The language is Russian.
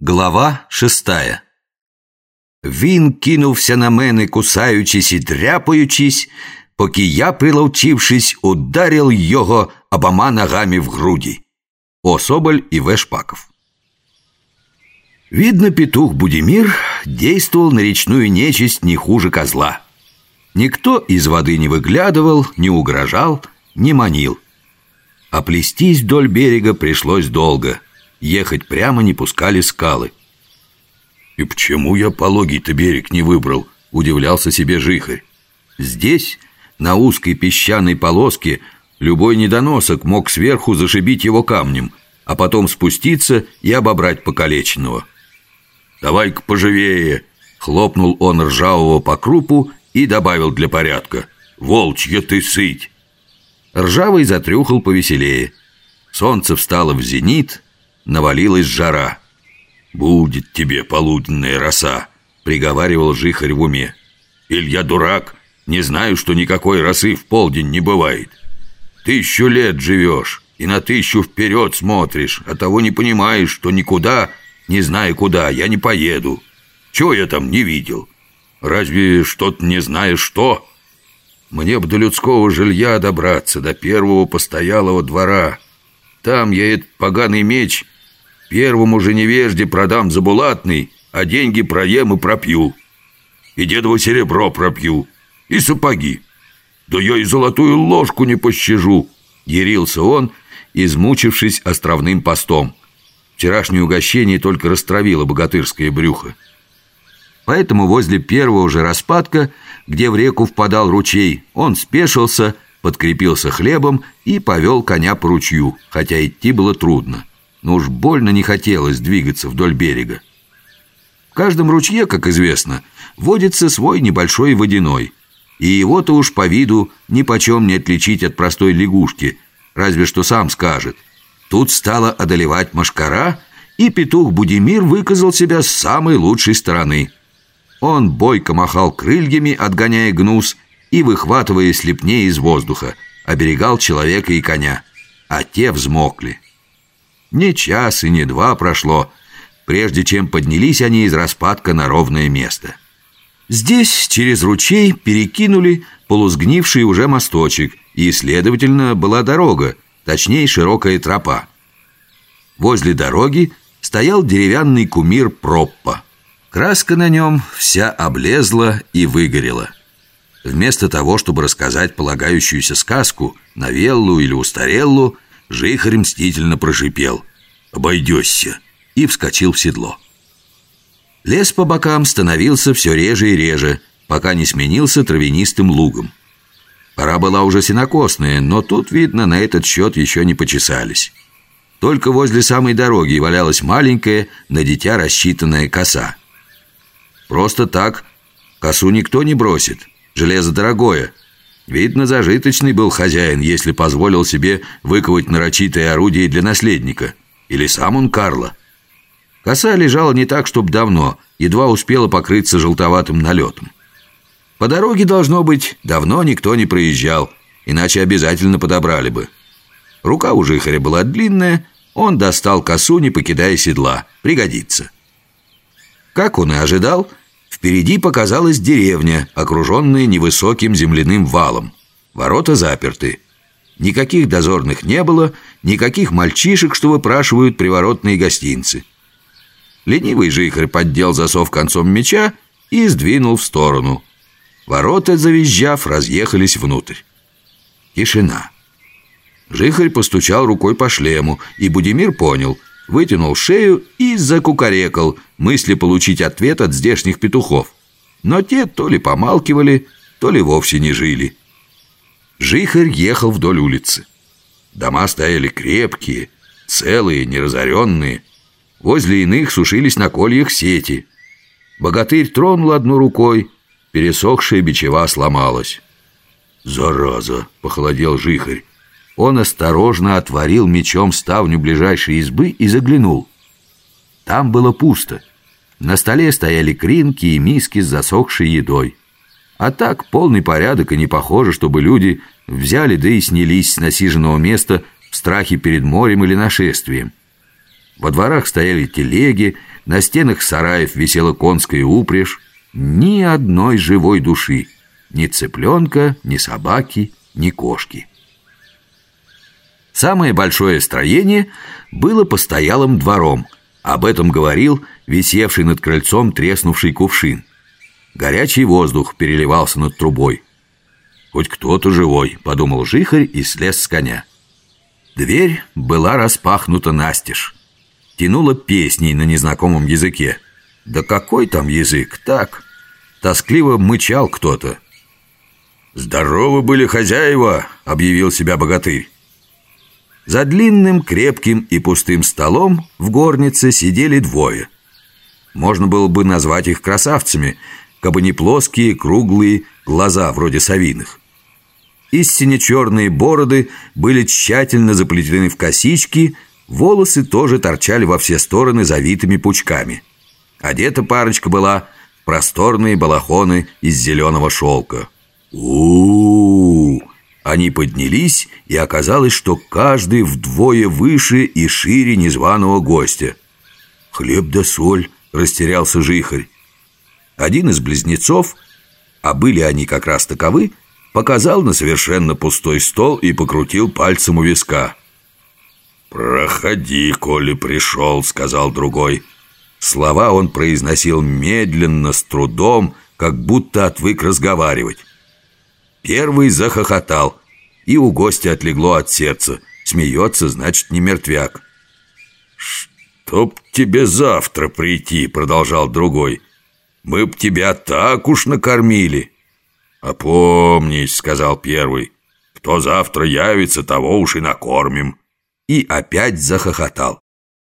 Глава шестая Він кинувся на мене, кусаючись і дряпаючись, поки я, приловчившись, ударил його обома ногами в груди. О. Соболь и В. Шпаков Видно, петух Будимир действовал на речную нечисть не хуже козла. Никто из воды не выглядывал, не угрожал, не манил. А плестись вдоль берега пришлось долго. Ехать прямо не пускали скалы. «И почему я пологий-то берег не выбрал?» – удивлялся себе жихарь. Здесь, на узкой песчаной полоске, любой недоносок мог сверху зашибить его камнем, а потом спуститься и обобрать покалеченного. «Давай-ка поживее!» – хлопнул он ржавого по крупу и добавил для порядка. «Волчья ты сыть!» Ржавый затрюхал повеселее. Солнце встало в зенит, навалилась жара. «Будет тебе полуденная роса», — приговаривал жихарь в уме. «Иль я дурак, не знаю, что никакой росы в полдень не бывает. Тысячу лет живешь и на тысячу вперед смотришь, а того не понимаешь, что никуда, не зная куда, я не поеду. Чего я там не видел? Разве что-то не знаешь что?» Мне б до людского жилья добраться, до первого постоялого двора. Там я этот поганый меч первому же невежде продам за булатный, а деньги проем и пропью. И дедово серебро пропью, и сапоги. Да я и золотую ложку не пощажу, ярился он, измучившись островным постом. Вчерашнее угощение только растравило богатырское брюхо. Поэтому возле первого же распадка, где в реку впадал ручей, он спешился, подкрепился хлебом и повел коня по ручью, хотя идти было трудно. Но уж больно не хотелось двигаться вдоль берега. В каждом ручье, как известно, водится свой небольшой водяной. И его-то уж по виду ни почем не отличить от простой лягушки, разве что сам скажет. Тут стала одолевать машкара, и петух Будимир выказал себя с самой лучшей стороны – он бойко махал крыльями, отгоняя гнус и выхватывая слепней из воздуха, оберегал человека и коня, а те взмокли. Ни час и ни два прошло, прежде чем поднялись они из распадка на ровное место. Здесь через ручей перекинули полусгнивший уже мосточек, и, следовательно, была дорога, точнее, широкая тропа. Возле дороги стоял деревянный кумир Проппа. Краска на нем вся облезла и выгорела. Вместо того, чтобы рассказать полагающуюся сказку, новеллу или устареллу, Жихарь мстительно прошипел «Обойдешься» и вскочил в седло. Лес по бокам становился все реже и реже, пока не сменился травянистым лугом. Пора была уже сенокосная, но тут, видно, на этот счет еще не почесались. Только возле самой дороги валялась маленькая, на дитя рассчитанная коса – Просто так косу никто не бросит. Железо дорогое. Видно, зажиточный был хозяин, если позволил себе выковать нарочитое орудие для наследника. Или сам он Карла. Коса лежала не так, чтоб давно, едва успела покрыться желтоватым налетом. По дороге, должно быть, давно никто не проезжал, иначе обязательно подобрали бы. Рука у жихаря была длинная, он достал косу, не покидая седла. Пригодится. Как он и ожидал, Впереди показалась деревня, окруженная невысоким земляным валом. Ворота заперты. Никаких дозорных не было, никаких мальчишек, что выпрашивают приворотные гостинцы. Ленивый жихарь поддел засов концом меча и сдвинул в сторону. Ворота, завизжав, разъехались внутрь. Тишина. Жихарь постучал рукой по шлему, и Будимир понял — вытянул шею и закукарекал, мысли получить ответ от здешних петухов. Но те то ли помалкивали, то ли вовсе не жили. Жихарь ехал вдоль улицы. Дома стояли крепкие, целые, неразоренные. Возле иных сушились на кольях сети. Богатырь тронул одну рукой, пересохшая бичева сломалась. «Зараза!» — похолодел жихарь. Он осторожно отворил мечом ставню ближайшей избы и заглянул. Там было пусто. На столе стояли кринки и миски с засохшей едой. А так полный порядок и не похоже, чтобы люди взяли да и снялись с насиженного места в страхе перед морем или нашествием. Во дворах стояли телеги, на стенах сараев висела конская упряжь. Ни одной живой души, ни цыпленка, ни собаки, ни кошки. Самое большое строение было постоялым двором. Об этом говорил висевший над крыльцом треснувший кувшин. Горячий воздух переливался над трубой. «Хоть кто-то живой», — подумал жихарь и слез с коня. Дверь была распахнута настежь. Тянула песней на незнакомом языке. Да какой там язык, так? Тоскливо мычал кто-то. «Здоровы были хозяева!» — объявил себя богатырь. За длинным, крепким и пустым столом в горнице сидели двое. Можно было бы назвать их красавцами, кабы не плоские, круглые глаза вроде совиных. Истинно черные бороды были тщательно заплетены в косички, волосы тоже торчали во все стороны завитыми пучками. Одета парочка была в просторные балахоны из зеленого шелка. у, -у, -у Они поднялись, и оказалось, что каждый вдвое выше и шире незваного гостя. «Хлеб да соль», — растерялся жихарь. Один из близнецов, а были они как раз таковы, показал на совершенно пустой стол и покрутил пальцем у виска. «Проходи, коли пришел», — сказал другой. Слова он произносил медленно, с трудом, как будто отвык разговаривать. Первый захохотал, и у гостя отлегло от сердца. Смеется, значит, не мертвяк. «Чтоб тебе завтра прийти», — продолжал другой. «Мы б тебя так уж накормили». «Опомнись», — сказал первый. «Кто завтра явится, того уж и накормим». И опять захохотал.